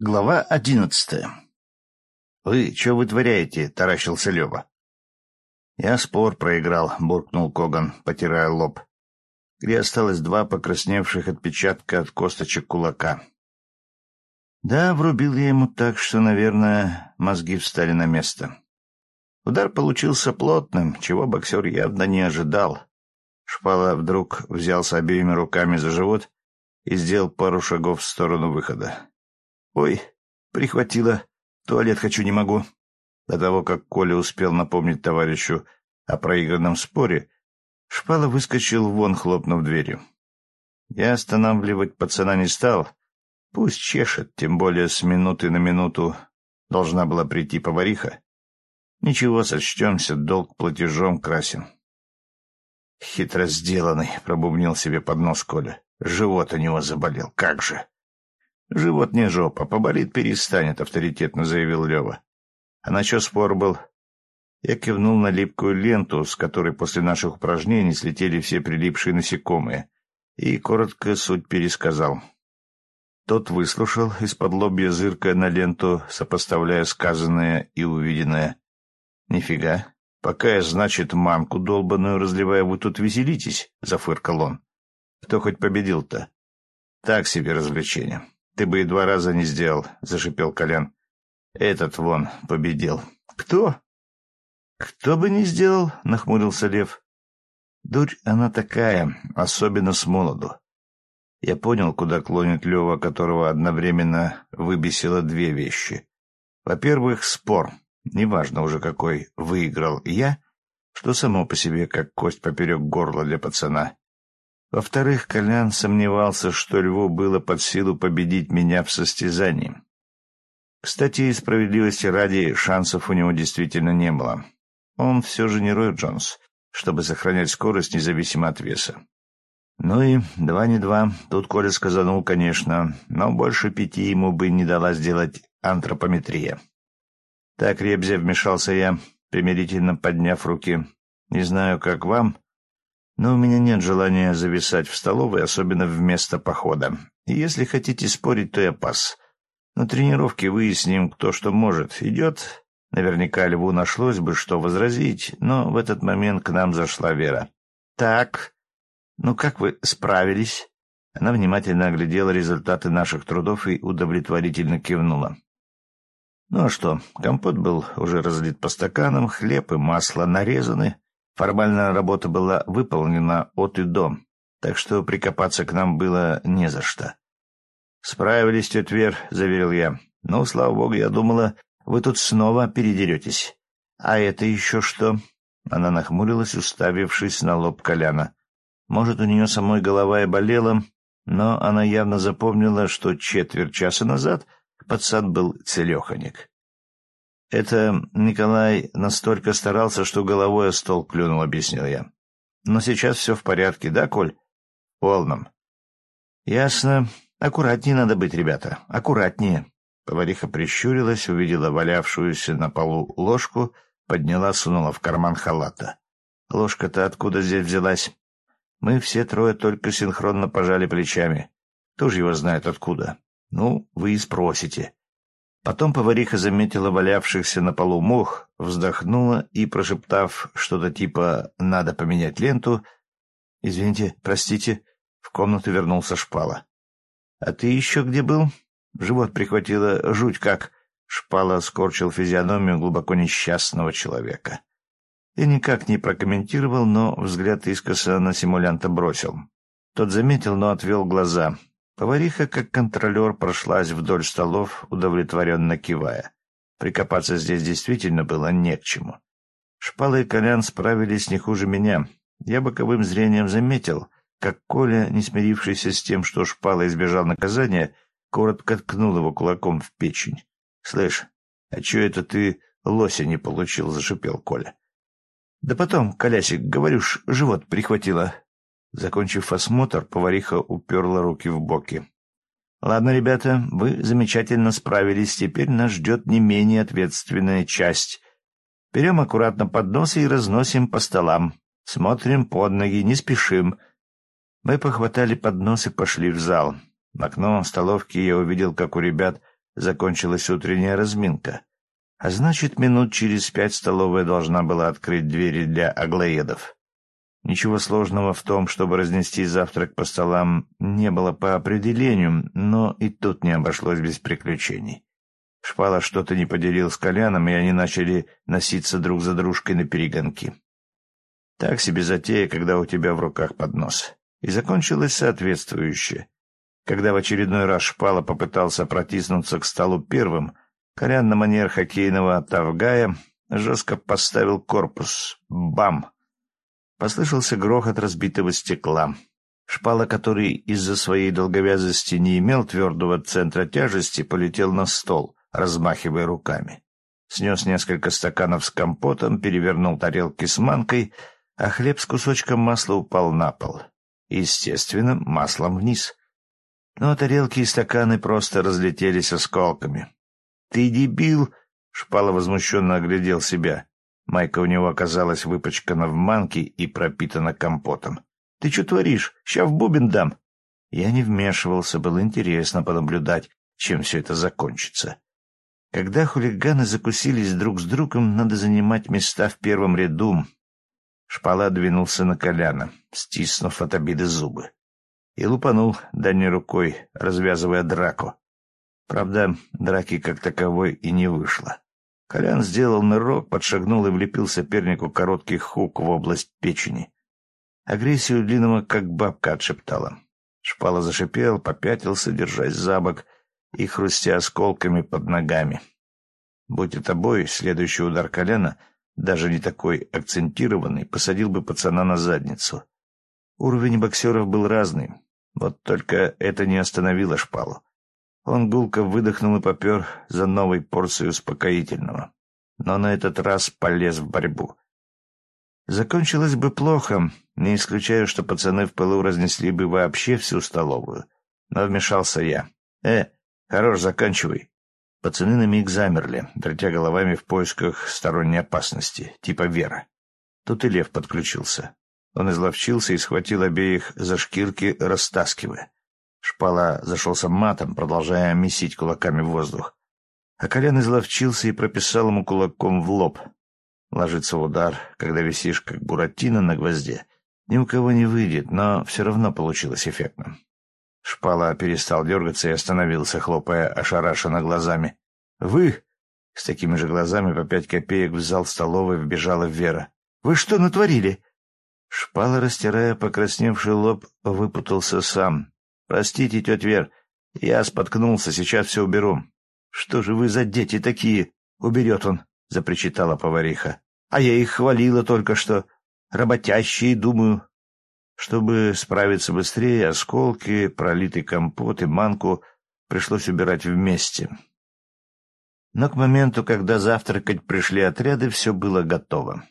Глава одиннадцатая. «Вы что вытворяете?» — таращился Лева. «Я спор проиграл», — буркнул Коган, потирая лоб, где осталось два покрасневших отпечатка от косточек кулака. Да, врубил я ему так, что, наверное, мозги встали на место. Удар получился плотным, чего боксер явно не ожидал. Шпала вдруг взялся обеими руками за живот и сделал пару шагов в сторону выхода. «Ой, прихватило. Туалет хочу, не могу». До того, как Коля успел напомнить товарищу о проигранном споре, Шпала выскочил вон, хлопнув дверью. Я останавливать пацана не стал. Пусть чешет, тем более с минуты на минуту должна была прийти повариха. Ничего, сочтемся, долг платежом красен. «Хитро сделанный», — пробубнил себе под нос Коля. «Живот у него заболел, как же!» «Живот не жопа, поболит перестанет», — авторитетно заявил Лева. «А на чё спор был?» Я кивнул на липкую ленту, с которой после наших упражнений слетели все прилипшие насекомые, и коротко суть пересказал. Тот выслушал, из-под лобья зыркая на ленту, сопоставляя сказанное и увиденное. «Нифига. Пока я, значит, манку долбаную разливаю, вы тут веселитесь», — зафыркал он. «Кто хоть победил-то?» «Так себе развлечение». Ты бы и два раза не сделал, — зашипел Колян. Этот вон победил. Кто? Кто бы не сделал, — нахмурился Лев. Дурь она такая, особенно с молоду. Я понял, куда клонит Лева, которого одновременно выбесило две вещи. Во-первых, спор, неважно уже какой, выиграл я, что само по себе как кость поперек горла для пацана. Во-вторых, Колян сомневался, что Льву было под силу победить меня в состязании. Кстати, справедливости ради, шансов у него действительно не было. Он все же не Рой Джонс, чтобы сохранять скорость независимо от веса. Ну и два не два, тут Коля сказанул, конечно, но больше пяти ему бы не дала сделать антропометрия. Так, Ребзя, вмешался я, примирительно подняв руки. Не знаю, как вам, но у меня нет желания зависать в столовой, особенно вместо похода. И если хотите спорить, то я пас. На тренировке выясним, кто что может. Идет? Наверняка Льву нашлось бы, что возразить, но в этот момент к нам зашла Вера. «Так, ну как вы справились?» Она внимательно оглядела результаты наших трудов и удовлетворительно кивнула. Ну а что, компот был уже разлит по стаканам, хлеб и масло нарезаны, Формальная работа была выполнена от и до, так что прикопаться к нам было не за что. «Справились, тетя Вер», — заверил я. «Ну, слава богу, я думала, вы тут снова передеретесь». «А это еще что?» Она нахмурилась, уставившись на лоб Коляна. Может, у нее самой голова и болела, но она явно запомнила, что четверть часа назад пацан был целеханик. Это Николай настолько старался, что головой о стол клюнул, объяснил я. Но сейчас все в порядке, да, Коль? Полном. Ясно. Аккуратнее надо быть, ребята, аккуратнее. Повариха прищурилась, увидела валявшуюся на полу ложку, подняла, сунула в карман халата. Ложка-то откуда здесь взялась? Мы все трое только синхронно пожали плечами. Кто же его знает откуда? Ну, вы и спросите. Потом повариха заметила валявшихся на полу мох, вздохнула и, прошептав что-то типа «надо поменять ленту», «Извините, простите», в комнату вернулся шпала. «А ты еще где был?» Живот прихватило жуть как. Шпала скорчил физиономию глубоко несчастного человека. Я никак не прокомментировал, но взгляд искоса на симулянта бросил. Тот заметил, но отвел глаза, Повариха, как контролер, прошлась вдоль столов, удовлетворенно кивая. Прикопаться здесь действительно было не к чему. Шпала и Колян справились не хуже меня. Я боковым зрением заметил, как Коля, не смирившийся с тем, что Шпала избежал наказания, коротко ткнул его кулаком в печень. — Слышь, а чё это ты лося не получил? — зашипел Коля. — Да потом, Колясик, говорю ж, живот прихватило. Закончив осмотр, повариха уперла руки в боки. «Ладно, ребята, вы замечательно справились. Теперь нас ждет не менее ответственная часть. Берем аккуратно подносы и разносим по столам. Смотрим под ноги, не спешим». Мы похватали поднос и пошли в зал. В окно столовки я увидел, как у ребят закончилась утренняя разминка. А значит, минут через пять столовая должна была открыть двери для аглоедов. Ничего сложного в том, чтобы разнести завтрак по столам, не было по определению, но и тут не обошлось без приключений. Шпала что-то не поделил с Коляном, и они начали носиться друг за дружкой на перегонки. Так себе затея, когда у тебя в руках поднос. И закончилось соответствующе. Когда в очередной раз Шпала попытался протиснуться к столу первым, Колян на манер хоккейного тавгая жестко поставил корпус. Бам! Послышался грохот разбитого стекла. Шпала, который из-за своей долговязости не имел твердого центра тяжести, полетел на стол, размахивая руками. Снес несколько стаканов с компотом, перевернул тарелки с манкой, а хлеб с кусочком масла упал на пол. Естественно, маслом вниз. Но тарелки и стаканы просто разлетелись осколками. «Ты дебил!» — Шпала возмущенно оглядел себя. Майка у него оказалась выпачкана в манке и пропитана компотом. «Ты что творишь? Ща в бубен дам!» Я не вмешивался, было интересно понаблюдать, чем все это закончится. Когда хулиганы закусились друг с другом, надо занимать места в первом ряду. Шпала двинулся на коляна, стиснув от обиды зубы, и лупанул дальней рукой, развязывая драку. Правда, драки как таковой и не вышло. Колян сделал нырок, подшагнул и влепил сопернику короткий хук в область печени. Агрессию длинного как бабка отшептала. Шпала зашипел, попятился, держась за бок и хрустя осколками под ногами. Будь это бой, следующий удар колена, даже не такой акцентированный, посадил бы пацана на задницу. Уровень боксеров был разный, вот только это не остановило шпалу. Он гулко выдохнул и попер за новой порцией успокоительного. Но на этот раз полез в борьбу. Закончилось бы плохо, не исключаю, что пацаны в пылу разнесли бы вообще всю столовую. Но вмешался я. «Э, хорош, заканчивай». Пацаны на миг замерли, вертя головами в поисках сторонней опасности, типа Вера. Тут и Лев подключился. Он изловчился и схватил обеих за шкирки, растаскивая. Шпала зашелся матом, продолжая месить кулаками в воздух. А колен изловчился и прописал ему кулаком в лоб. Ложиться в удар, когда висишь, как буратино на гвозде, ни у кого не выйдет, но все равно получилось эффектно. Шпала перестал дергаться и остановился, хлопая ошарашенно глазами. «Вы?» С такими же глазами по пять копеек в зал столовой вбежала Вера. «Вы что натворили?» Шпала, растирая покрасневший лоб, выпутался сам, «Простите, тетя Вер, я споткнулся, сейчас все уберу». «Что же вы за дети такие?» — уберет он, — запричитала повариха. «А я их хвалила только что. Работящие, думаю». Чтобы справиться быстрее, осколки, пролитый компот и манку пришлось убирать вместе. Но к моменту, когда завтракать пришли отряды, все было готово.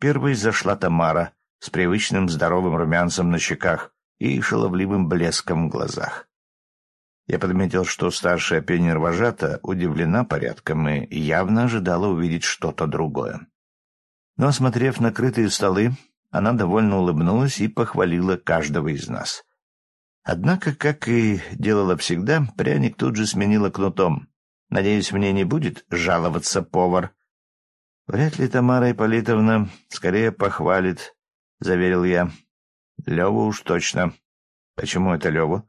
Первой зашла Тамара с привычным здоровым румянцем на щеках, и шаловливым блеском в глазах. Я подметил, что старшая пионер-вожата удивлена порядком и явно ожидала увидеть что-то другое. Но, осмотрев накрытые столы, она довольно улыбнулась и похвалила каждого из нас. Однако, как и делала всегда, пряник тут же сменила кнутом. «Надеюсь, мне не будет жаловаться повар». «Вряд ли Тамара Ипполитовна скорее похвалит», — заверил я. Леву уж точно. Почему это Леву?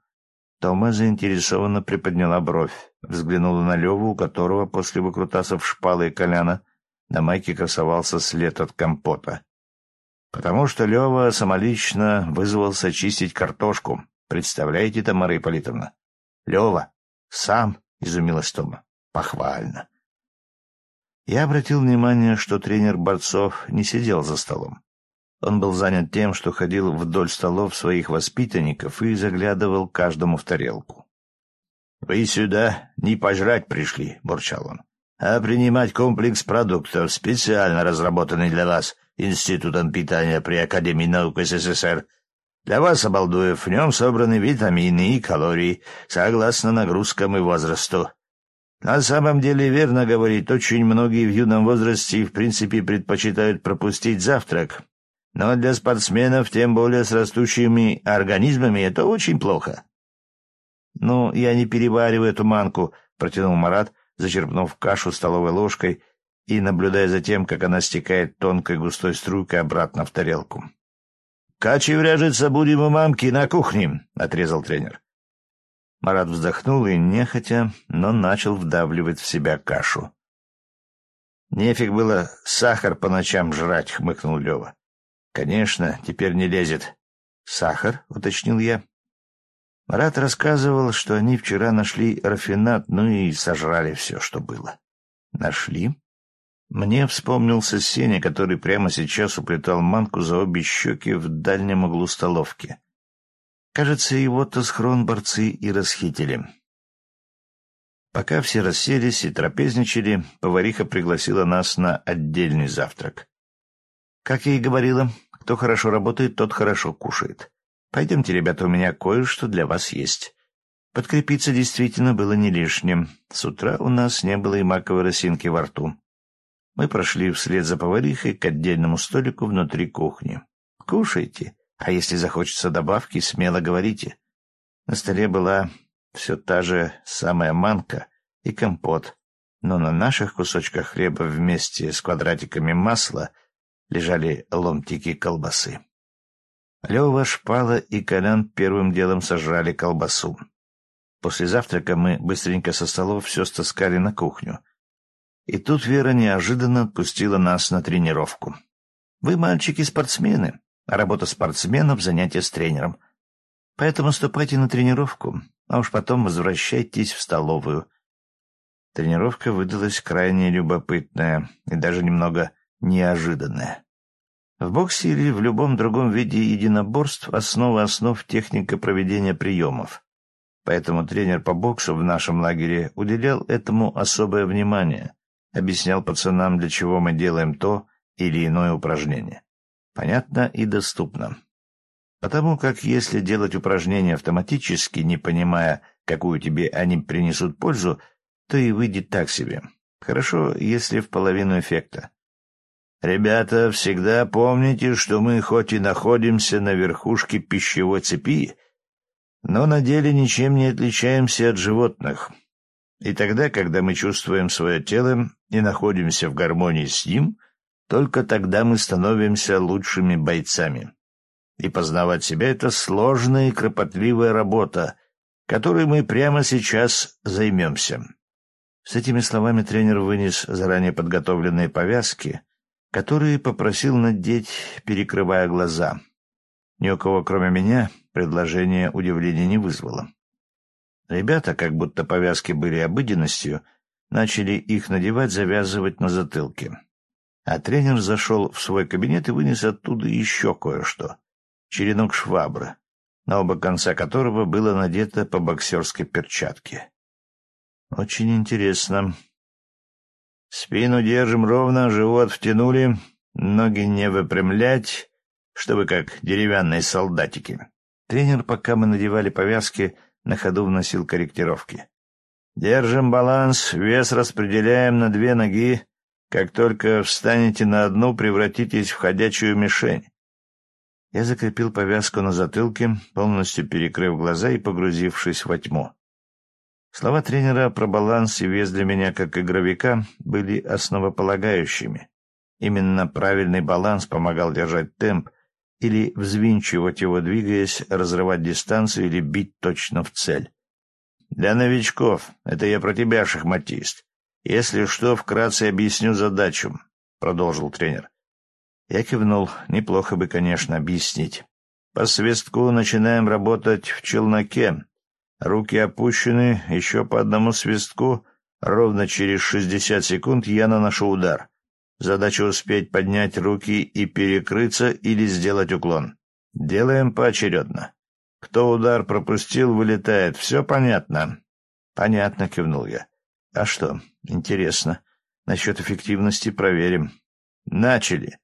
Тома заинтересованно приподняла бровь, взглянула на Леву, у которого после выкрутасов шпалы и коляна на майке красовался след от компота. Потому что Лева самолично вызвался чистить картошку. Представляете, Тамара Ипполитовна? Лева сам, изумилась Тома. Похвально. Я обратил внимание, что тренер борцов не сидел за столом. Он был занят тем, что ходил вдоль столов своих воспитанников и заглядывал каждому в тарелку. — Вы сюда не пожрать пришли, — бурчал он, — а принимать комплекс продуктов, специально разработанный для вас Институтом питания при Академии наук СССР. Для вас, обалдуев, в нем собраны витамины и калории, согласно нагрузкам и возрасту. На самом деле, верно говорит, очень многие в юном возрасте в принципе предпочитают пропустить завтрак, но для спортсменов, тем более с растущими организмами, это очень плохо. — Ну, я не перевариваю эту манку, протянул Марат, зачерпнув кашу столовой ложкой и наблюдая за тем, как она стекает тонкой густой струйкой обратно в тарелку. «Качи вряжется будем у мамки на кухне», — отрезал тренер. Марат вздохнул и, нехотя, но начал вдавливать в себя кашу. «Нефиг было сахар по ночам жрать», — хмыкнул Лева. «Конечно, теперь не лезет». «Сахар?» — уточнил я. Марат рассказывал, что они вчера нашли рафинат, ну и сожрали все, что было. «Нашли?» Мне вспомнился Сеня, который прямо сейчас уплетал манку за обе щеки в дальнем углу столовки. Кажется, его-то схрон борцы и расхитили. Пока все расселись и трапезничали, повариха пригласила нас на отдельный завтрак. Как я и говорила, кто хорошо работает, тот хорошо кушает. Пойдемте, ребята, у меня кое-что для вас есть. Подкрепиться действительно было не лишним. С утра у нас не было и маковой росинки во рту. Мы прошли вслед за поварихой к отдельному столику внутри кухни. «Кушайте, а если захочется добавки, смело говорите». На столе была все та же самая манка и компот, но на наших кусочках хлеба вместе с квадратиками масла лежали ломтики колбасы. Лева, Шпала и Колян первым делом сожрали колбасу. После завтрака мы быстренько со столов все стаскали на кухню, и тут Вера неожиданно отпустила нас на тренировку. «Вы, мальчики, спортсмены, а работа спортсменов — занятие с тренером. Поэтому ступайте на тренировку, а уж потом возвращайтесь в столовую». Тренировка выдалась крайне любопытная и даже немного неожиданная. В боксе или в любом другом виде единоборств основа основ техника проведения приемов. Поэтому тренер по боксу в нашем лагере уделял этому особое внимание, объяснял пацанам, для чего мы делаем то или иное упражнение. Понятно и доступно. Потому как если делать упражнения автоматически, не понимая, какую тебе они принесут пользу, то и выйдет так себе. Хорошо, если в половину эффекта. Ребята, всегда помните, что мы хоть и находимся на верхушке пищевой цепи, но на деле ничем не отличаемся от животных. И тогда, когда мы чувствуем свое тело и находимся в гармонии с ним, только тогда мы становимся лучшими бойцами. И познавать себя — это сложная и кропотливая работа, которой мы прямо сейчас займемся. С этими словами тренер вынес заранее подготовленные повязки, которые попросил надеть, перекрывая глаза. Ни у кого, кроме меня, предложение удивления не вызвало. Ребята, как будто повязки были обыденностью, начали их надевать, завязывать на затылке. А тренер зашел в свой кабинет и вынес оттуда еще кое-что. Черенок швабры, на оба конца которого было надето по боксерской перчатке. Очень интересно. Спину держим ровно, живот втянули, ноги не выпрямлять, чтобы как деревянные солдатики. Тренер, пока мы надевали повязки, — на ходу вносил корректировки. «Держим баланс, вес распределяем на две ноги. Как только встанете на одну, превратитесь в ходячую мишень». Я закрепил повязку на затылке, полностью перекрыв глаза и погрузившись во тьму. Слова тренера про баланс и вес для меня, как игровика, были основополагающими. Именно правильный баланс помогал держать темп, или взвинчивать его, двигаясь, разрывать дистанцию или бить точно в цель. «Для новичков. Это я про тебя, шахматист. Если что, вкратце объясню задачу», — продолжил тренер. Я кивнул. Неплохо бы, конечно, объяснить. По свистку начинаем работать в челноке. Руки опущены, еще по одному свистку. Ровно через шестьдесят секунд я наношу удар. Задача успеть поднять руки и перекрыться или сделать уклон. Делаем поочередно. Кто удар пропустил, вылетает. Все понятно? Понятно, кивнул я. А что, интересно. Насчет эффективности проверим. Начали.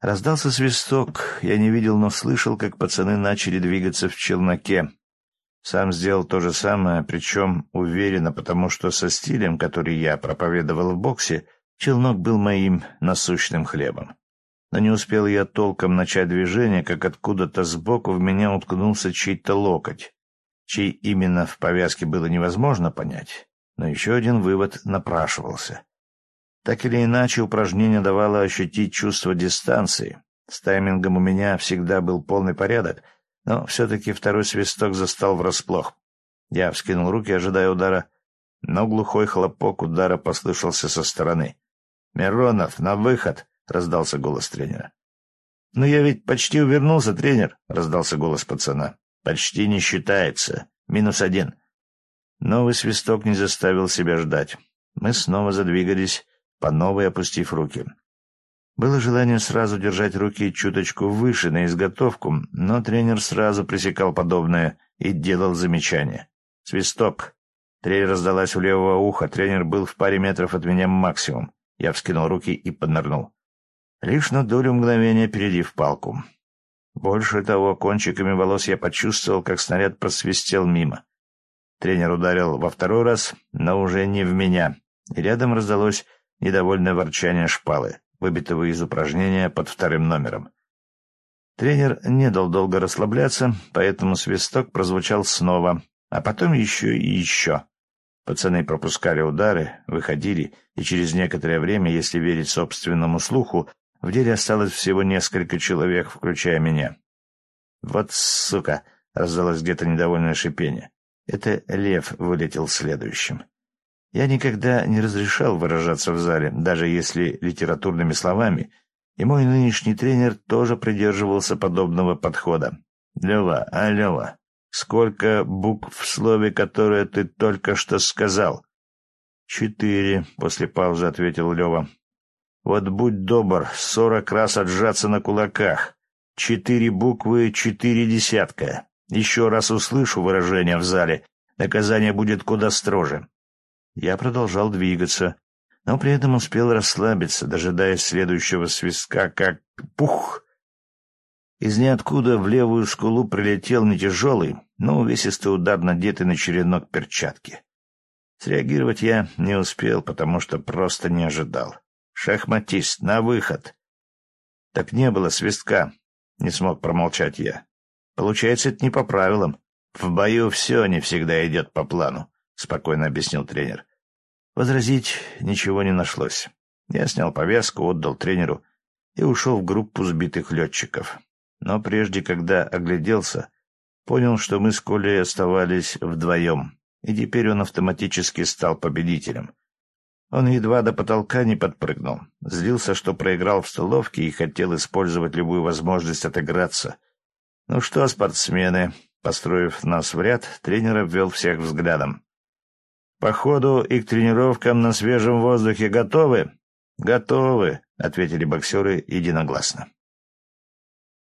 Раздался свисток. Я не видел, но слышал, как пацаны начали двигаться в челноке. Сам сделал то же самое, причем уверенно, потому что со стилем, который я проповедовал в боксе, Челнок был моим насущным хлебом. Но не успел я толком начать движение, как откуда-то сбоку в меня уткнулся чей-то локоть. Чей именно в повязке было невозможно понять, Но еще один вывод напрашивался. Так или иначе, упражнение давало ощутить чувство дистанции. С таймингом у меня всегда был полный порядок, но все-таки второй свисток застал врасплох. Я вскинул руки, ожидая удара, но глухой хлопок удара послышался со стороны. «Миронов, на выход!» — раздался голос тренера. «Но я ведь почти увернулся, тренер!» — раздался голос пацана. «Почти не считается. Минус один». Новый свисток не заставил себя ждать. Мы снова задвигались, по новой опустив руки. Было желание сразу держать руки чуточку выше, на изготовку, но тренер сразу пресекал подобное и делал замечание. «Свисток!» Трель раздалась у левого уха, тренер был в паре метров от меня максимум. Я вскинул руки и поднырнул. Лишь на долю мгновения передив палку. Больше того, кончиками волос я почувствовал, как снаряд просвистел мимо. Тренер ударил во второй раз, но уже не в меня, и рядом раздалось недовольное ворчание шпалы, выбитого из упражнения под вторым номером. Тренер не дал долго расслабляться, поэтому свисток прозвучал снова, а потом еще и еще. Пацаны пропускали удары, выходили, и через некоторое время, если верить собственному слуху, в деле осталось всего несколько человек, включая меня. «Вот сука!» — раздалось где-то недовольное шипение. Это лев вылетел следующим. Я никогда не разрешал выражаться в зале, даже если литературными словами, и мой нынешний тренер тоже придерживался подобного подхода. «Лева, а, Лева, Сколько букв в слове, которое ты только что сказал? Четыре, после паузы ответил Лева. Вот будь добр, сорок раз отжаться на кулаках. Четыре буквы, четыре десятка. Еще раз услышу выражение в зале, наказание будет куда строже. Я продолжал двигаться, но при этом успел расслабиться, дожидаясь следующего свистка, как пух! Из ниоткуда в левую скулу прилетел не тяжелый, но увесистый удар, надетый на черенок перчатки. Среагировать я не успел, потому что просто не ожидал. «Шахматист, на выход!» «Так не было свистка», — не смог промолчать я. «Получается, это не по правилам. В бою все не всегда идет по плану», — спокойно объяснил тренер. Возразить ничего не нашлось. Я снял повязку, отдал тренеру и ушел в группу сбитых летчиков. Но прежде, когда огляделся, понял, что мы с Колей оставались вдвоем, и теперь он автоматически стал победителем. Он едва до потолка не подпрыгнул, злился, что проиграл в столовке и хотел использовать любую возможность отыграться. Ну что, спортсмены, построив нас в ряд, тренер обвел всех взглядом. «По ходу и к тренировкам на свежем воздухе готовы?» «Готовы», — ответили боксеры единогласно.